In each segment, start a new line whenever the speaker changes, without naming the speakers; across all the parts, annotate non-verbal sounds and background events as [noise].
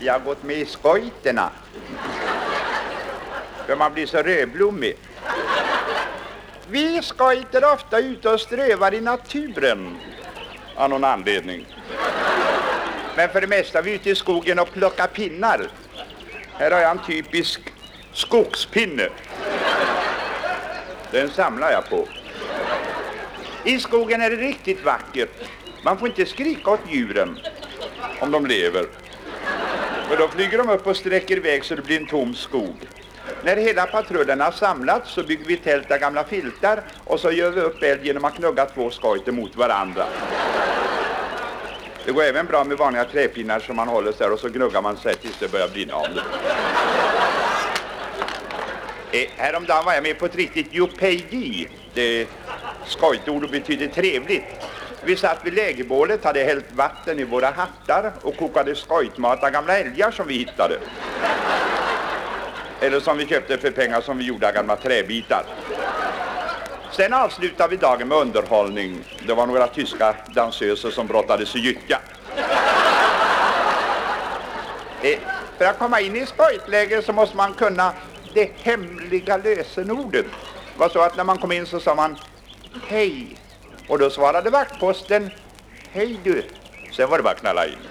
Jag har gått med i skojterna. För man blir så rödblommig. Vi skojter är ofta ute och strövar i naturen. Av någon anledning. Men för det mesta är vi ute i skogen och plockar pinnar. Här har jag en typisk skogspinne. Den samlar jag på. I skogen är det riktigt vackert. Man får inte skrika åt djuren om de lever. Och då flyger de upp och sträcker iväg så det blir en tom skog. När hela patrullen har samlats så bygger vi tält av gamla filtar och så gör vi upp eld genom att knugga två skojter mot varandra. Det går även bra med vanliga träpinnar som man håller så här och så gnuggar man sig tills det börjar brinna om det. Eh, häromdagen var jag med på ett riktigt jopeji. Det skojtord betyder trevligt. Vi satt vid lägerbålet, hade hällt vatten i våra hattar och kokade skojtmat av gamla älgar som vi hittade. Eller som vi köpte för pengar som vi gjorde av gamla träbitar. Sen avslutade vi dagen med underhållning. Det var några tyska dansöser som brottades i gyttja. Eh, för att komma in i skojtläger så måste man kunna det hemliga lösenordet. Det var så att när man kom in så sa man hej. Och då svarade vaktposten hej du. Sen var det bara att knalla in. [laughs]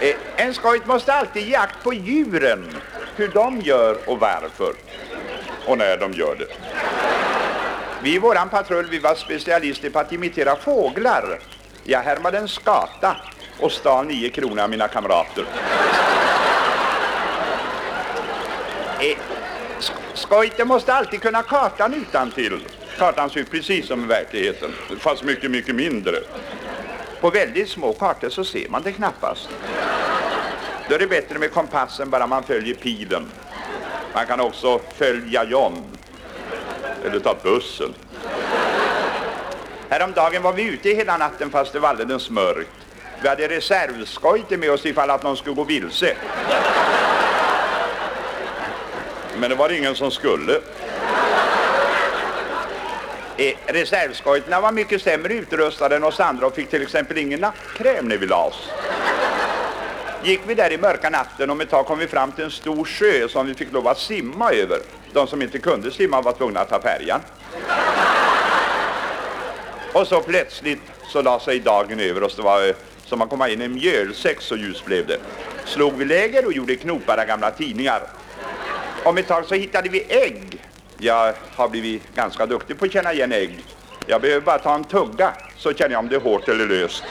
Eh, en skojt måste alltid ge akt på djuren, hur de gör och varför. Och när de gör det. Vi i våran patrull vi var specialister på att imitera fåglar. Jag härmade en skata och stal nio kronor av mina kamrater. Eh, skojten måste alltid kunna kartan utan till. Kartan ser ut precis som i verkligheten, fast mycket, mycket mindre. På väldigt små kartor så ser man det knappast. Då är det bättre med kompassen bara man följer pilen. Man kan också följa John. Eller ta bussen. Häromdagen var vi ute hela natten fast det var alldeles mörkt. Vi hade reservskojte med oss ifall att någon skulle gå vilse. Men det var det ingen som skulle. Eh, reservskojterna var mycket sämre utrustade än oss andra och fick till exempel ingen nattkräm när vi la oss. Gick vi där i mörka natten och med tag kom vi fram till en stor sjö som vi fick lov att simma över. De som inte kunde simma var tvungna att ta färjan. Och så plötsligt så la sig dagen över oss. Det var eh, som att komma in i en mjölsäck så ljus blev det. Slog vi läger och gjorde knopar av gamla tidningar. Om ett tag så hittade vi ägg. Jag har blivit ganska duktig på att känna igen ägg. Jag behöver bara ta en tugga så känner jag om det är hårt eller löst.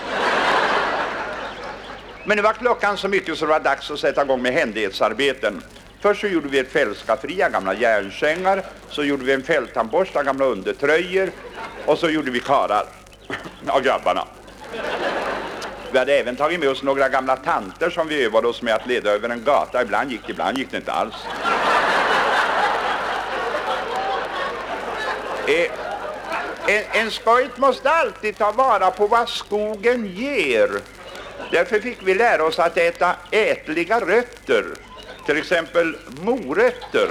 Men nu var klockan så mycket så det var dags att sätta igång med händighetsarbeten. Först så gjorde vi ett fältskafferi av gamla järnsängar, så gjorde vi en fälttandborst av gamla undertröjor och så gjorde vi karar [laughs] av grabbarna. Vi hade även tagit med oss några gamla tanter som vi övade oss med att leda över en gata. Ibland gick det, ibland gick det inte alls. Eh, en, en skojt måste alltid ta vara på vad skogen ger. Därför fick vi lära oss att äta ätliga rötter, till exempel morötter.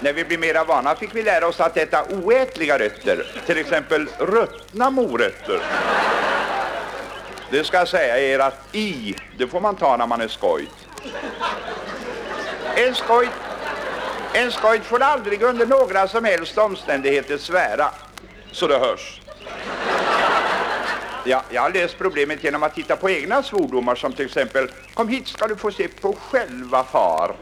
När vi blev mera vana fick vi lära oss att äta oätliga rötter, till exempel ruttna morötter. Det ska jag säga er att i, det får man ta när man är skojt. En skojt, en skojt får aldrig under några som helst omständigheter svära, så det hörs. Ja, jag har löst problemet genom att titta på egna svordomar som till exempel Kom hit ska du få se på själva far.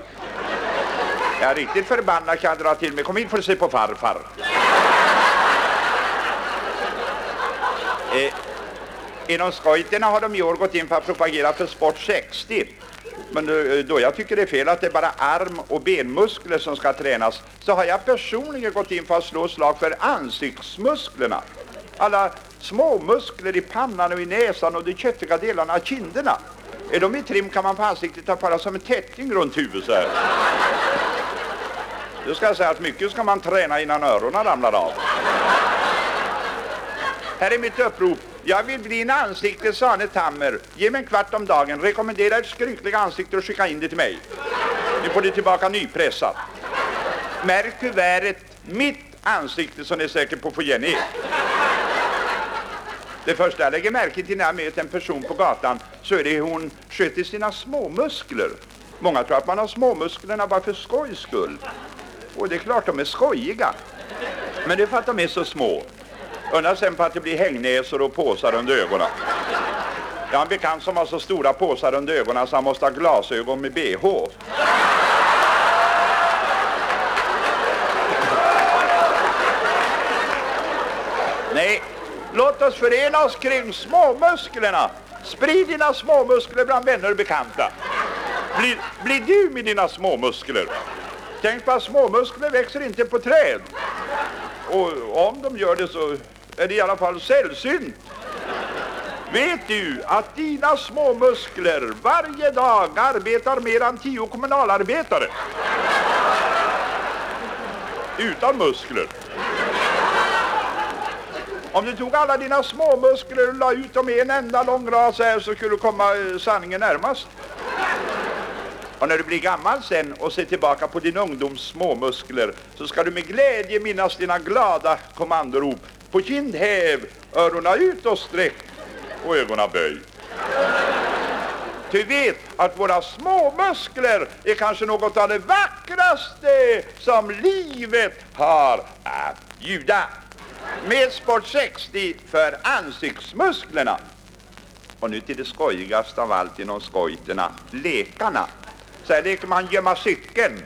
Jag är riktigt förbannad kan jag dra till mig. Kom hit får du se på farfar. Eh, inom skojterna har de i år gått in för att propagera för sport 60. Men eh, då, jag tycker det är fel att det är bara arm och benmuskler som ska tränas så har jag personligen gått in för att slå slag för ansiktsmusklerna. Alla små muskler i pannan och i näsan och de köttiga delarna av kinderna. Är de i trim kan man på ansiktet ta bara som en tätting runt huvudet så här. Det ska jag säga att mycket ska man träna innan öronen ramlar av. Här är mitt upprop. Jag vill bli en ansiktets Arne Tammer. Ge mig en kvart om dagen. Rekommendera ett skrynkligt ansikte och skicka in det till mig. Nu får det tillbaka nypressat. Märk kuvertet mitt ansikte som ni är säkra på att få igen er. Det första jag lägger märke till när jag möter en person på gatan så är det hur hon sköter sina småmuskler. Många tror att man har småmusklerna bara för skojs skull. Och det är klart de är skojiga. Men det är för att de är så små. Undra sen på att det blir hängnäsor och påsar under ögonen. Jag har en bekant som har så stora påsar under ögonen så han måste ha glasögon med bh. Nej, låt oss förena oss kring småmusklerna. Sprid dina småmuskler bland vänner och bekanta. Bli, bli du med dina småmuskler. Tänk på att småmuskler växer inte på träd. Och om de gör det så är det i alla fall sällsynt. Vet du att dina småmuskler varje dag arbetar mer än tio kommunalarbetare? Utan muskler. Om du tog alla dina småmuskler och la ut dem i en enda lång rad så här så skulle du komma eh, sanningen närmast. Och när du blir gammal sen och ser tillbaka på din ungdoms småmuskler så ska du med glädje minnas dina glada kommandorop på kind häv, öronen ut och sträck och ögonen böj. Du vet att våra småmuskler är kanske något av det vackraste som livet har att bjuda. Med Sport 60 för ansiktsmusklerna. Och nu till det skojigaste av allt inom skojterna, lekarna. Så här leker man gömma cykeln.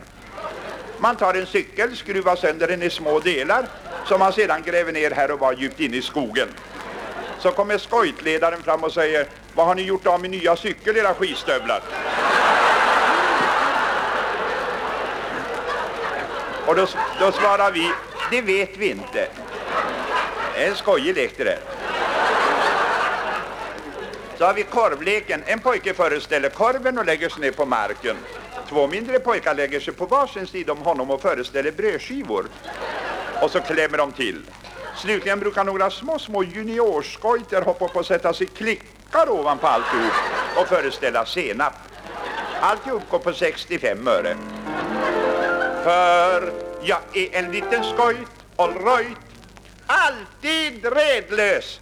Man tar en cykel, skruvar sönder den i små delar som man sedan gräver ner här och var djupt inne i skogen. Så kommer skojtledaren fram och säger Vad har ni gjort av min nya cykel, era skistövlar? Och då, då svarar vi Det vet vi inte. En skojig lek det där. Så har vi korvleken. En pojke föreställer korven och lägger sig ner på marken. Två mindre pojkar lägger sig på varsin sida om honom och föreställer brödskivor. Och så klämmer de till. Slutligen brukar några små, små juniorskojter hoppa upp och sätta sig klickar ovanpå alltihop och föreställa senap. Alltihop går på 65 öre. För jag är en liten skojt, all right, alltid redlös.